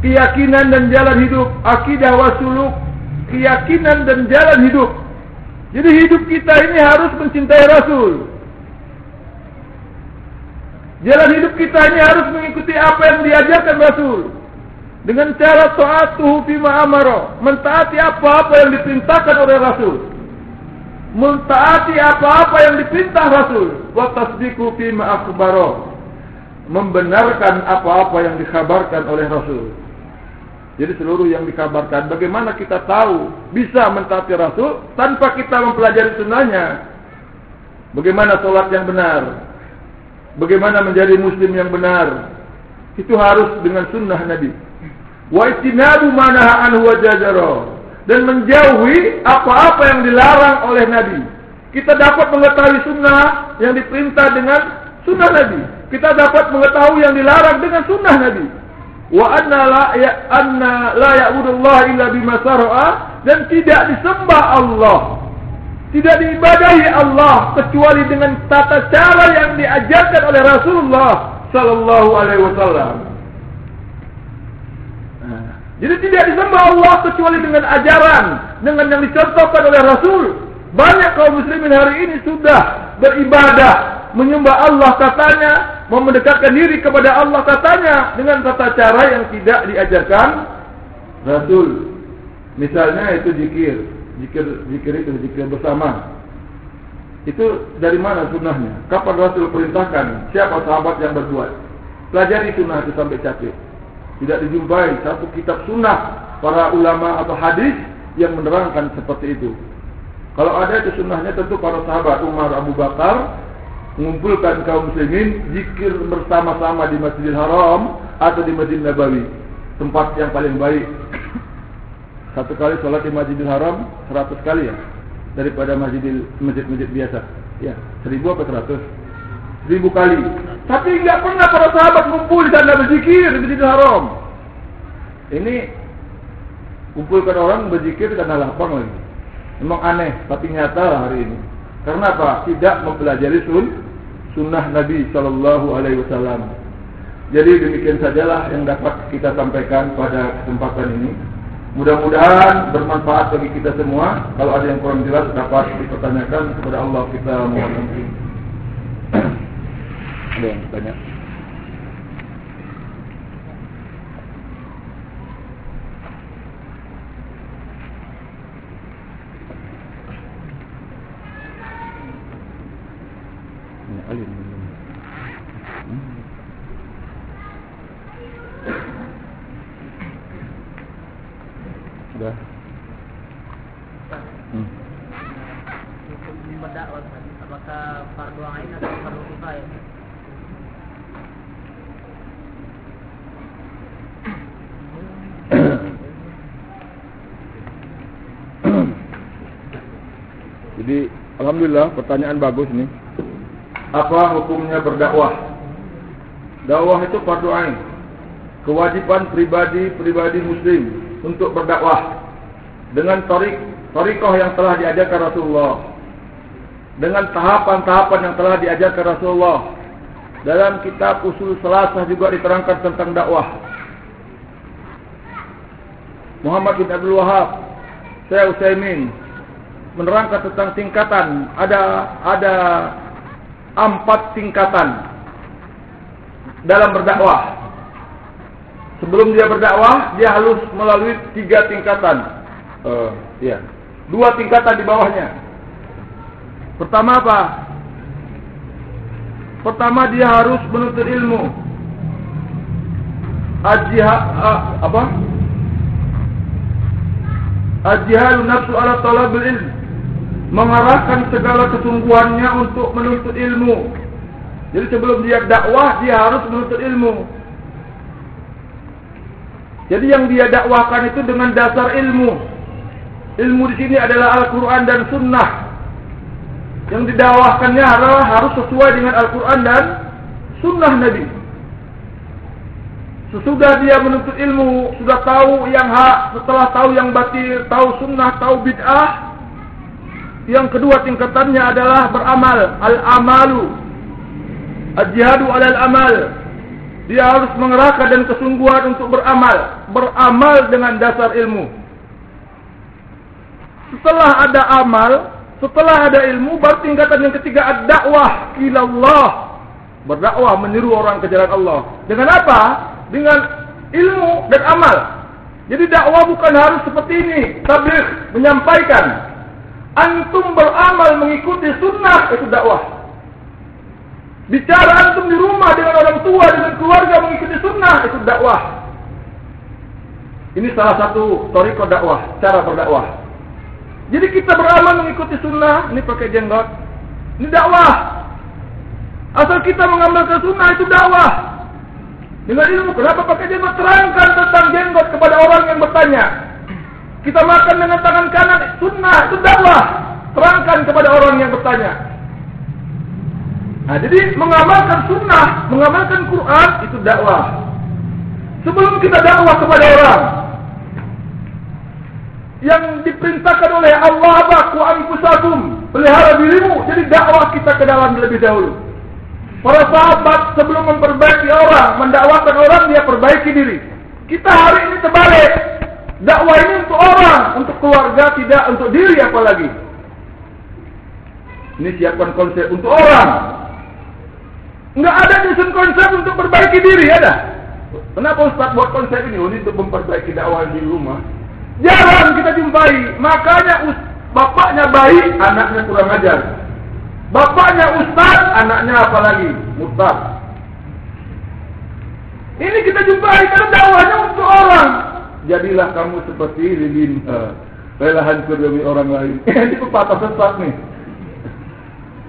keyakinan dan jalan hidup, akidah wasuluk, keyakinan dan jalan hidup. Jadi hidup kita ini harus mencintai Rasul. Jalan hidup kita ini harus mengikuti apa yang diajarkan Rasul. Dengan cara ta'atuhu fima amara. Mentaati apa-apa yang diperintahkan oleh Rasul. Mentaati apa-apa yang diperintah Rasul. Wa tasdiku fima akhbara. Membenarkan apa-apa yang dikhabarkan oleh Rasul. Jadi seluruh yang dikabarkan bagaimana kita tahu bisa mentaati Rasul tanpa kita mempelajari sunnahnya. Bagaimana solat yang benar? bagaimana menjadi muslim yang benar. Itu harus dengan sunnah Nabi. Wa manaha anhu. Dan menjauhi apa-apa yang dilarang oleh Nabi. Kita dapat mengetahui sunnah yang diperintah dengan sunnah Nabi. Kita dapat mengetahui yang dilarang dengan sunnah Nabi. Wa anna la ya anna la ya'budullah illa bima dan tidak disembah Allah. Tidak diibadahi Allah kecuali dengan tata cara yang diajarkan oleh Rasulullah sallallahu alaihi wasallam. Jadi tidak disembah Allah kecuali dengan ajaran, dengan yang dicontohkan oleh Rasul. Banyak kaum muslimin hari ini sudah beribadah, menyembah Allah katanya, memendekatkan diri kepada Allah katanya dengan tata cara yang tidak diajarkan Rasul. Misalnya itu zikir, zikir zikir itu zikir bersama. Itu dari mana sunnahnya? Kapan Rasul perintahkan? Siapa sahabat yang berbuat? Pelajari sunnah itu sampai capek. Tidak dijumpai satu kitab sunnah para ulama atau hadis yang menerangkan seperti itu. Kalau ada itu sunnahnya tentu para sahabat Umar Abu Bakar mengumpulkan kaum muslimin zikir bersama-sama di Masjidil Haram atau di Masjid Nabawi tempat yang paling baik satu kali sholat di Masjidil Haram seratus kali ya daripada masjidil masjid-masjid biasa. Ya, seribu apa seratus? Seribu kali. Tapi enggak pernah para sahabat kumpul di sana berzikir di Masjidil Haram. Ini kumpulkan orang berzikir karena lapang lagi. Memang aneh, tapi nyata lah hari ini. Karena apa? Tidak mempelajari sun, sunnah Nabi Shallallahu Alaihi Wasallam. Jadi demikian sajalah yang dapat kita sampaikan pada kesempatan ini. Mudah-mudahan bermanfaat bagi kita semua. Kalau ada yang kurang jelas dapat dipertanyakan kepada Allah kita mohon ampun. ada yang tanya? Alhamdulillah pertanyaan bagus nih. Apa hukumnya berdakwah? Dakwah itu fardu ain. Kewajiban pribadi-pribadi muslim untuk berdakwah dengan tarik tarikah yang telah diajarkan Rasulullah. Dengan tahapan-tahapan yang telah diajarkan Rasulullah. Dalam kitab Usul Salasah juga diterangkan tentang dakwah. Muhammad bin Abdul Wahab, Syekh Utsaimin, menerangkan tentang tingkatan. Ada ada empat tingkatan dalam berdakwah. Sebelum dia berdakwah dia harus melalui tiga tingkatan. Uh, ya. Dua tingkatan di bawahnya. Pertama apa? Pertama dia harus menuntut ilmu. Ajiha uh, apa? Ajihal nafsu ala talab ilmu mengarahkan segala kesungguhannya untuk menuntut ilmu. Jadi sebelum dia dakwah dia harus menuntut ilmu. Jadi yang dia dakwahkan itu dengan dasar ilmu. Ilmu di sini adalah Al-Quran dan Sunnah. Yang didakwahkannya adalah harus sesuai dengan Al-Quran dan Sunnah Nabi. Sesudah dia menuntut ilmu, sudah tahu yang hak, setelah tahu yang batil, tahu sunnah, tahu bid'ah, yang kedua tingkatannya adalah beramal. Al-amalu. Al-jihadu al-amal. Dia harus mengerahkan dan kesungguhan untuk beramal. Beramal dengan dasar ilmu. Setelah ada amal, setelah ada ilmu, baru tingkatan yang ketiga ad-da'wah ilallah. Berdakwah meniru orang ke jalan Allah. Dengan apa? Dengan ilmu dan amal. Jadi dakwah bukan harus seperti ini. Tabligh menyampaikan antum beramal mengikuti sunnah itu dakwah. Bicara antum di rumah dengan orang tua dengan keluarga mengikuti sunnah itu dakwah. Ini salah satu toriko dakwah, cara berdakwah. Jadi kita beramal mengikuti sunnah, ini pakai jenggot, ini dakwah. Asal kita mengamalkan sunnah itu dakwah. Dengan ilmu, kenapa pakai jenggot? Terangkan tentang jenggot kepada orang yang bertanya. Kita makan dengan tangan kanan, sunnah itu dakwah. Terangkan kepada orang yang bertanya. Nah, jadi mengamalkan sunnah, mengamalkan Quran itu dakwah. Sebelum kita dakwah kepada orang, yang diperintahkan oleh Allah baku anfusakum pelihara dirimu jadi dakwah kita ke dalam lebih dahulu para sahabat sebelum memperbaiki orang mendakwakan orang dia perbaiki diri kita hari ini terbalik dakwah ini untuk orang untuk keluarga tidak untuk diri apalagi ini siapkan konsep untuk orang enggak ada nyusun konsep untuk perbaiki diri ada kenapa Ustaz buat konsep ini oh, ini untuk memperbaiki dakwah di rumah Jarang kita jumpai. Makanya bapaknya baik, anaknya kurang ajar. Bapaknya ustaz, anaknya apa lagi? Mustad. Ini kita jumpai karena dakwahnya untuk orang. Jadilah kamu seperti lilin. Rela hancur demi orang lain. Ini pepatah sesat nih.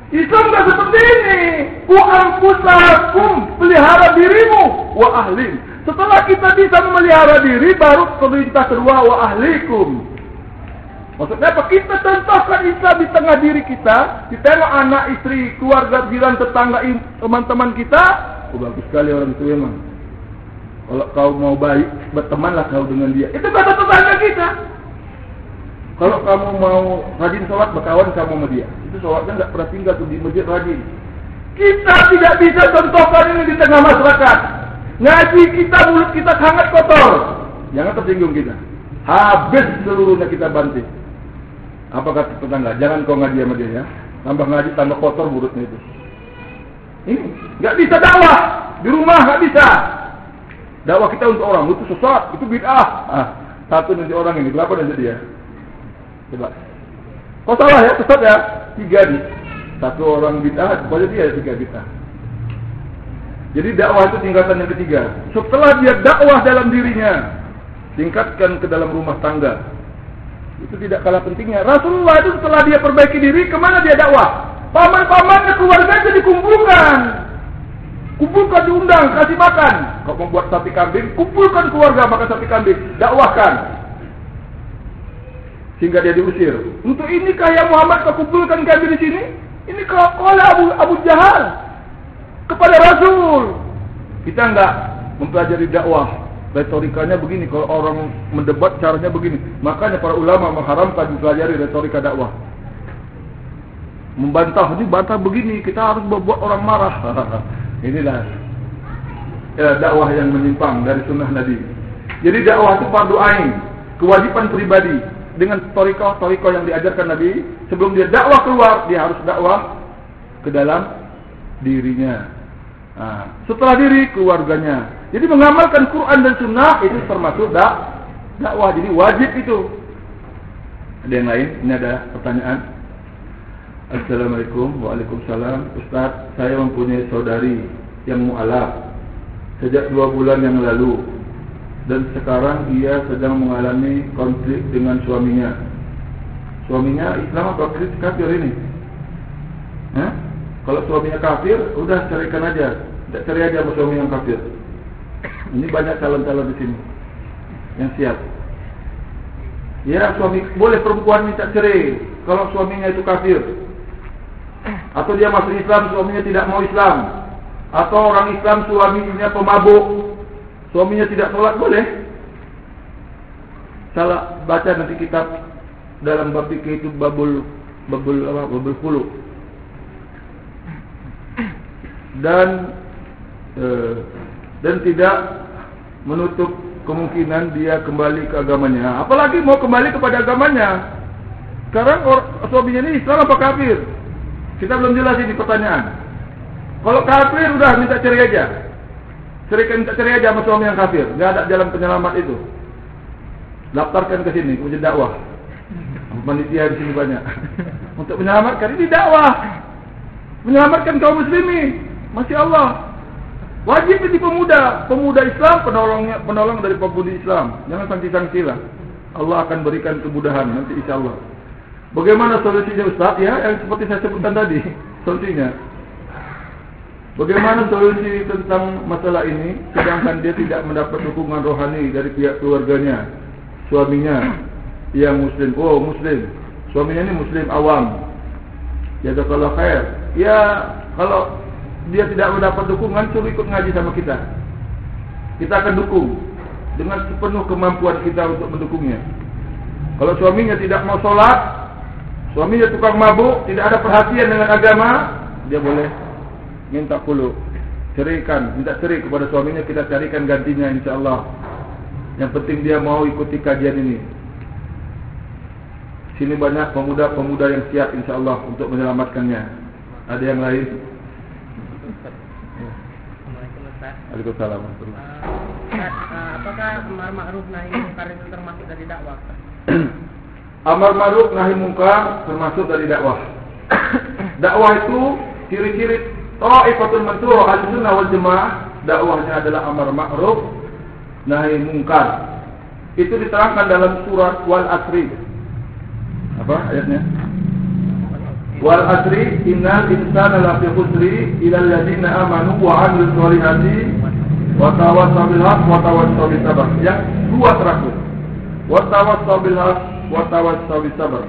Islam tidak seperti ini. Ku anfusakum pelihara dirimu wa ahlim. Setelah kita bisa memelihara diri, baru perintah kedua wa ahlikum. Maksudnya apa? Kita contohkan Islam di tengah diri kita, di tengah anak, istri, keluarga, jiran, tetangga, teman-teman kita. Oh, bagus sekali orang itu memang. Kalau kau mau baik, bertemanlah kau dengan dia. Itu kata tetangga kita. Kalau kamu mau rajin sholat, berkawan kamu sama dia. Itu sholatnya nggak pernah tinggal tuh di masjid rajin. Kita tidak bisa contohkan ini di tengah masyarakat. Ngaji kita mulut kita sangat kotor. Jangan tersinggung kita. Habis seluruhnya kita banting. Apa kata tetangga? Jangan kau ngaji sama dia ya. Tambah ngaji tambah kotor mulutnya itu. Ini nggak bisa dakwah di rumah nggak bisa. Dakwah kita untuk orang itu sesat, itu bid'ah. Ah, satu nanti orang ini berapa nanti dia? Coba. Kau salah ya, sesat ya. Tiga nih. Satu orang bid'ah, pokoknya dia tiga bid'ah. Jadi dakwah itu tingkatan yang ketiga. Setelah dia dakwah dalam dirinya, tingkatkan ke dalam rumah tangga. Itu tidak kalah pentingnya. Rasulullah itu setelah dia perbaiki diri, kemana dia dakwah? Paman-pamannya keluarga itu dikumpulkan. Kumpulkan diundang, kasih makan. Kau membuat sapi kambing, kumpulkan keluarga makan sapi kambing. Dakwahkan. Sehingga dia diusir. Untuk inikah yang Muhammad kau kumpulkan kami di sini? Ini kau oleh Abu, Abu Jahal kepada Rasul. Kita enggak mempelajari dakwah. Retorikanya begini, kalau orang mendebat caranya begini. Makanya para ulama mengharamkan mempelajari retorika dakwah. Membantah, ini bantah begini, kita harus membuat orang marah. Inilah ya, dakwah yang menyimpang dari sunnah Nabi. Jadi dakwah itu fardu ain, kewajiban pribadi dengan toriko-toriko yang diajarkan Nabi. Sebelum dia dakwah keluar, dia harus dakwah ke dalam dirinya. Nah, setelah diri keluarganya. Jadi mengamalkan Quran dan Sunnah itu termasuk dak dakwah. Jadi wajib itu. Ada yang lain? Ini ada pertanyaan. Assalamualaikum. Waalaikumsalam. Ustaz, saya mempunyai saudari yang mualaf sejak dua bulan yang lalu dan sekarang ia sedang mengalami konflik dengan suaminya. Suaminya Islam apa kafir ini? Hah? Kalau suaminya kafir, udah ceraikan aja. Tak cari aja sama suami yang kafir. Ini banyak calon-calon di sini yang siap. Ya suami boleh perempuan minta cerai kalau suaminya itu kafir. Atau dia masuk Islam, suaminya tidak mau Islam. Atau orang Islam suaminya pemabuk, suaminya tidak sholat boleh. Salah baca nanti kitab dalam bab itu babul babul apa babul kulu. Dan Eh, dan tidak menutup kemungkinan dia kembali ke agamanya. Apalagi mau kembali kepada agamanya. Sekarang suaminya ini Islam apa kafir? Kita belum jelas ini pertanyaan. Kalau kafir udah minta cerai aja. Ceraikan minta cerai aja sama suami yang kafir. Gak ada jalan penyelamat itu. Daftarkan ke sini, kemudian dakwah. Panitia di sini banyak. Untuk menyelamatkan ini dakwah. Menyelamatkan kaum muslimin. Masya Allah. Wajib jadi pemuda, pemuda Islam penolongnya penolong dari pemuda Islam. Jangan sanksi-sanksi lah. Allah akan berikan kemudahan nanti insya Allah. Bagaimana solusinya Ustaz ya? Yang seperti saya sebutkan tadi, solusinya. Bagaimana solusi tentang masalah ini sedangkan dia tidak mendapat dukungan rohani dari pihak keluarganya, suaminya yang muslim. Oh, muslim. Suaminya ini muslim awam. Ya kalau khair. Ya kalau dia tidak mendapat dukungan suruh ikut ngaji sama kita. Kita akan dukung dengan sepenuh kemampuan kita untuk mendukungnya. Kalau suaminya tidak mau sholat, suaminya tukang mabuk, tidak ada perhatian dengan agama, dia boleh minta puluh ceraikan minta cerai kepada suaminya kita carikan gantinya insyaallah yang penting dia mau ikuti kajian ini. Sini banyak pemuda-pemuda yang siap insyaallah untuk menyelamatkannya. Ada yang lain? Waalaikumsalam. Uh, apakah amar ma'ruf nahi munkar itu termasuk dari dakwah? amar ma'ruf nahi munkar termasuk dari dakwah. dakwah itu ciri-ciri Ta'ifatul Mansurah Al-Sunnah wal Jemaah dakwahnya adalah amar ma'ruf nahi munkar. Itu diterangkan dalam surat Wal Asri. Apa ayatnya? Wal Asri innal insana lafi khusri ila alladziina amanu wa 'amilus solihati wa tawassaw bil haqq wa tawassaw bis sabr. Yang dua terakhir. Wa tawassaw bil haqq wa tawassaw bis sabr.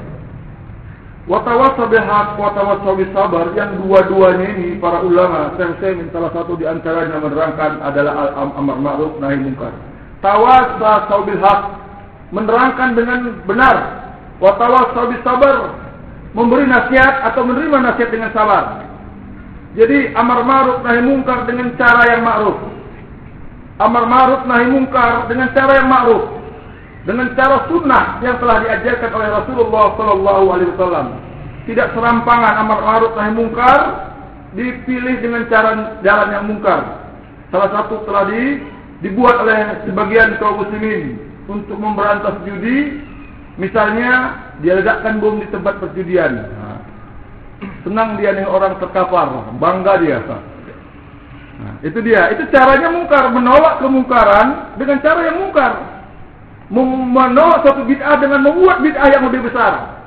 Watawasabi hak, watawasabi sabar Yang dua-duanya ini para ulama Saya salah satu di antaranya menerangkan adalah Al-Amar Ma'ruf Nahi Munkar Tawasabi hak Menerangkan dengan benar. Watawasabi sabar Memberi nasihat atau menerima nasihat dengan sabar. Jadi Amar Ma'ruf Nahi Munkar dengan cara yang ma'ruf. Amar Ma'ruf Nahi Munkar dengan cara yang ma'ruf dengan cara sunnah yang telah diajarkan oleh Rasulullah Sallallahu Alaihi Wasallam. Tidak serampangan amar ma'ruf nahi mungkar dipilih dengan cara jalan yang mungkar. Salah satu telah di, dibuat oleh sebagian kaum muslimin untuk memberantas judi. Misalnya dia letakkan bom di tempat perjudian. Senang dia dengan orang terkapar, bangga dia. Nah, itu dia. Itu caranya mungkar, menolak kemungkaran dengan cara yang mungkar menolak satu bid'ah dengan membuat bid'ah yang lebih besar.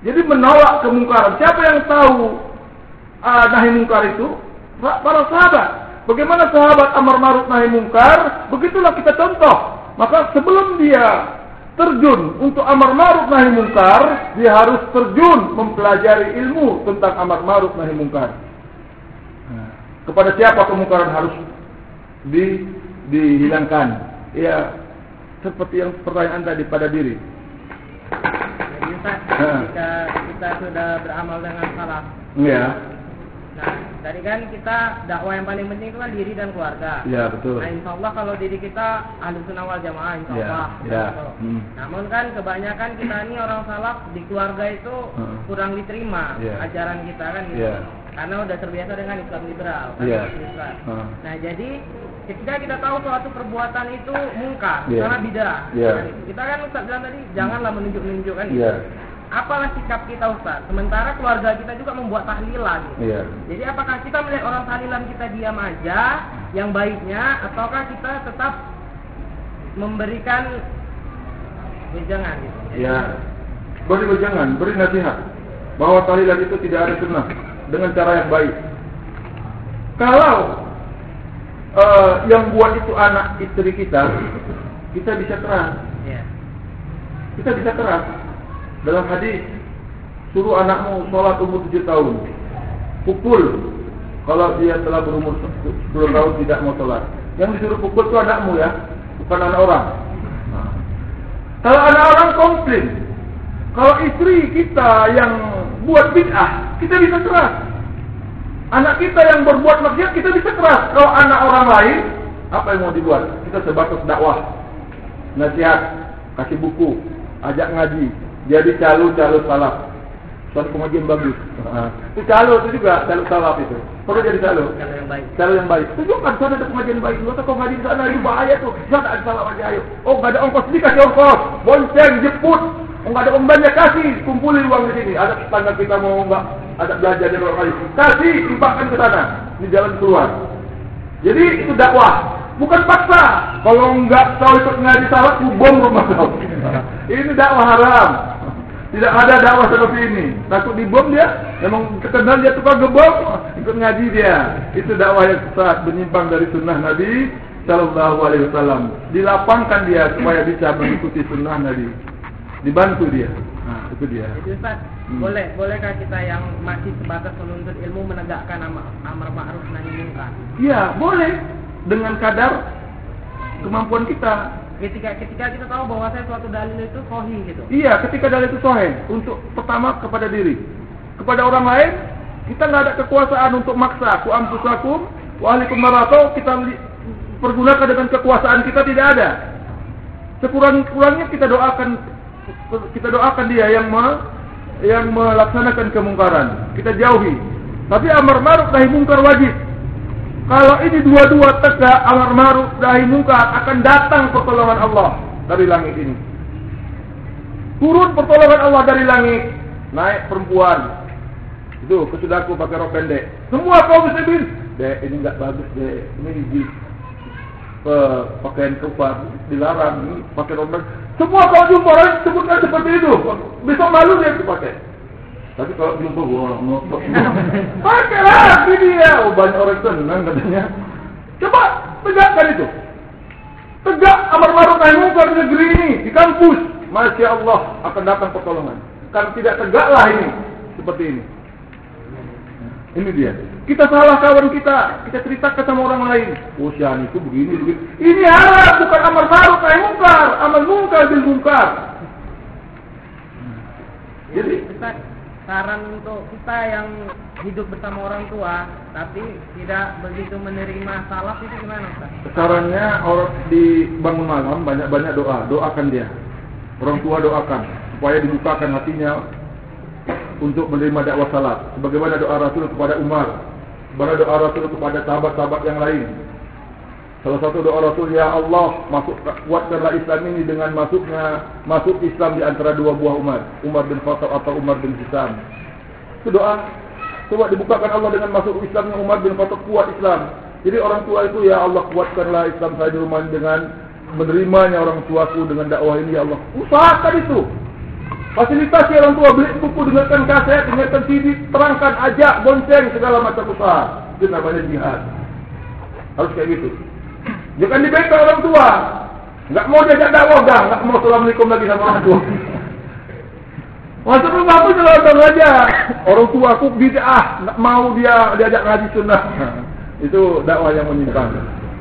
Jadi menolak kemungkaran. Siapa yang tahu uh, nahi mungkar itu? Para sahabat. Bagaimana sahabat amar ma'ruf nahi mungkar? Begitulah kita contoh. Maka sebelum dia terjun untuk amar ma'ruf nahi mungkar, dia harus terjun mempelajari ilmu tentang amar ma'ruf nahi mungkar. Kepada siapa kemungkaran harus di, dihilangkan? Ya, seperti yang pertanyaan tadi pada diri. Jadi Ustaz, jika kita sudah beramal dengan salah. Iya. Nah, tadi kan kita dakwah yang paling penting itu kan diri dan keluarga. Iya, betul. Nah, insya Allah kalau diri kita ahli sunnah wal jamaah, insya ya, Allah. Ya. Hmm. Namun kan kebanyakan kita ini orang salaf di keluarga itu hmm. kurang diterima ya. ajaran kita kan gitu. Ya. Karena udah terbiasa dengan Islam liberal. Kan, ya. Hmm. Nah, jadi ketika kita tahu suatu perbuatan itu mungkar yeah. karena bidah yeah. kita kan Ustaz bilang tadi janganlah menunjuk-nunjukkan gitu. yeah. apalah sikap kita Ustaz sementara keluarga kita juga membuat tahlilan gitu. yeah. jadi apakah kita melihat orang tahlilan kita diam aja yang baiknya ataukah kita tetap memberikan wejangan gitu ya yeah. beri wejangan beri nasihat bahwa tahlilan itu tidak ada sunnah dengan cara yang baik kalau uh, yang buat itu anak istri kita, kita bisa keras. Yeah. Kita bisa keras. Dalam hadis, suruh anakmu sholat umur tujuh tahun. Pukul kalau dia telah berumur sepuluh tahun tidak mau sholat. Yang disuruh pukul itu anakmu ya, bukan anak orang. Nah. Kalau anak orang komplain, kalau istri kita yang buat bid'ah, kita bisa keras. Anak kita yang berbuat maksiat kita bisa keras. Kalau anak orang lain, apa yang mau dibuat? Kita sebatas dakwah, nasihat, kasih buku, ajak ngaji, jadi calo-calo salaf. Suatu pengajian bagus. Itu calo itu juga calo salaf itu. Perlu jadi calo. Calo yang baik. Calo yang baik. Tunjukkan sana ada pengajian baik. Lu kau ngaji di sana itu bahaya tuh. Jangan ada salaf aja ayo. Oh, enggak ada ongkos dikasih ongkos. Bonceng, jemput. Enggak ada umbannya kasih. Kumpulin uang di sini. Ada tetangga kita mau enggak ada belajar dari orang lain. Kasih, timpakan ke sana. Ini jalan keluar. Jadi itu dakwah. Bukan paksa. Kalau enggak tahu ikut ngaji salat, bom rumah kau. Ini dakwah haram. Tidak ada dakwah seperti ini. Takut dibom dia, memang terkenal dia tukar gebom, ikut ngaji dia. Itu dakwah yang sesat, menyimpang dari sunnah Nabi Sallallahu Alaihi Wasallam. Dilapangkan dia supaya bisa mengikuti sunnah Nabi. Dibantu dia. Nah, itu dia. Jadi Ustaz, hmm. boleh bolehkah kita yang masih sebatas menuntut ilmu menegakkan amar, amar ma'ruf nahi munkar? Iya, boleh. Dengan kadar kemampuan kita. Ketika ketika kita tahu bahwa saya suatu dalil itu sahih gitu. Iya, ketika dalil itu sahih untuk pertama kepada diri. Kepada orang lain kita nggak ada kekuasaan untuk maksa ku ampusakum wa ahlikum marato kita pergunakan dengan kekuasaan kita tidak ada. Sekurang-kurangnya kita doakan kita doakan dia yang me, yang melaksanakan kemungkaran. Kita jauhi. Tapi amar ma'ruf nahi mungkar wajib. Kalau ini dua-dua tegak amar ma'ruf nahi munkar akan datang pertolongan Allah dari langit ini. Turun pertolongan Allah dari langit, naik perempuan. Itu kesudaku pakai rok pendek. Semua kaum muslimin, dek ini enggak bagus dek. Ini di uh, pakaian kepar dilarang pakai pendek. Semua kau jumpa orang sebutkan seperti itu. Besok malu dia pakai. Tapi kalau jumpa gua ngotot. Pakailah ini ya. Oh, banyak orang senang katanya. Coba tegakkan itu. Tegak amar ma'ruf nahi munkar di negeri ini, di kampus. Masya Allah akan datang pertolongan. Kalau tidak tegaklah ini seperti ini. Ini dia. Kita salah kawan kita, kita ceritakan sama orang lain. Oh, itu begini, begini. Ini harap bukan amar ma'ruf nahi munkar, amal munkar bil munkar. Jadi, saran untuk kita yang hidup bersama orang tua tapi tidak begitu menerima salaf itu gimana Ustaz? Sarannya orang di bangun malam banyak-banyak doa, doakan dia. Orang tua doakan supaya dibukakan hatinya untuk menerima dakwah salaf. Sebagaimana doa Rasul kepada Umar, bagaimana doa Rasul kepada sahabat-sahabat yang lain. Salah satu doa Rasul ya Allah masuk kuatkanlah Islam ini dengan masuknya masuk Islam di antara dua buah Umar, Umar bin Khattab atau Umar bin Hisam. Itu doa. Coba dibukakan Allah dengan masuk Islamnya Umar bin Khattab kuat Islam. Jadi orang tua itu ya Allah kuatkanlah Islam saya di rumah dengan menerimanya orang tuaku dengan dakwah ini ya Allah. Usahakan itu. Fasilitasi orang tua beli buku dengarkan kaset, dengarkan CD, terangkan ajak bonceng segala macam usaha. Itu namanya jihad. Harus kayak gitu. Jangan dibeka orang tua. Enggak mau diajak dakwah dah, enggak mau assalamualaikum lagi sama orang tua. Masuk rumah pun kalau orang aja. Orang tua aku bid'ah, enggak mau dia diajak ngaji sunnah. Itu dakwah yang menyimpang.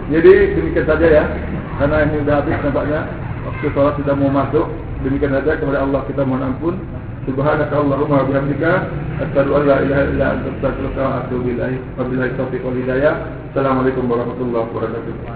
Jadi demikian saja ya. Karena ini sudah habis nampaknya. Waktu sholat sudah mau masuk. Demikian saja kepada Allah kita mohon ampun. Subhanaka Allahumma wa bihamdika asyhadu an la ilaha illa anta astaghfiruka wa atubu ilaik. Wabillahi taufiq wal hidayah. Assalamualaikum warahmatullahi wabarakatuh.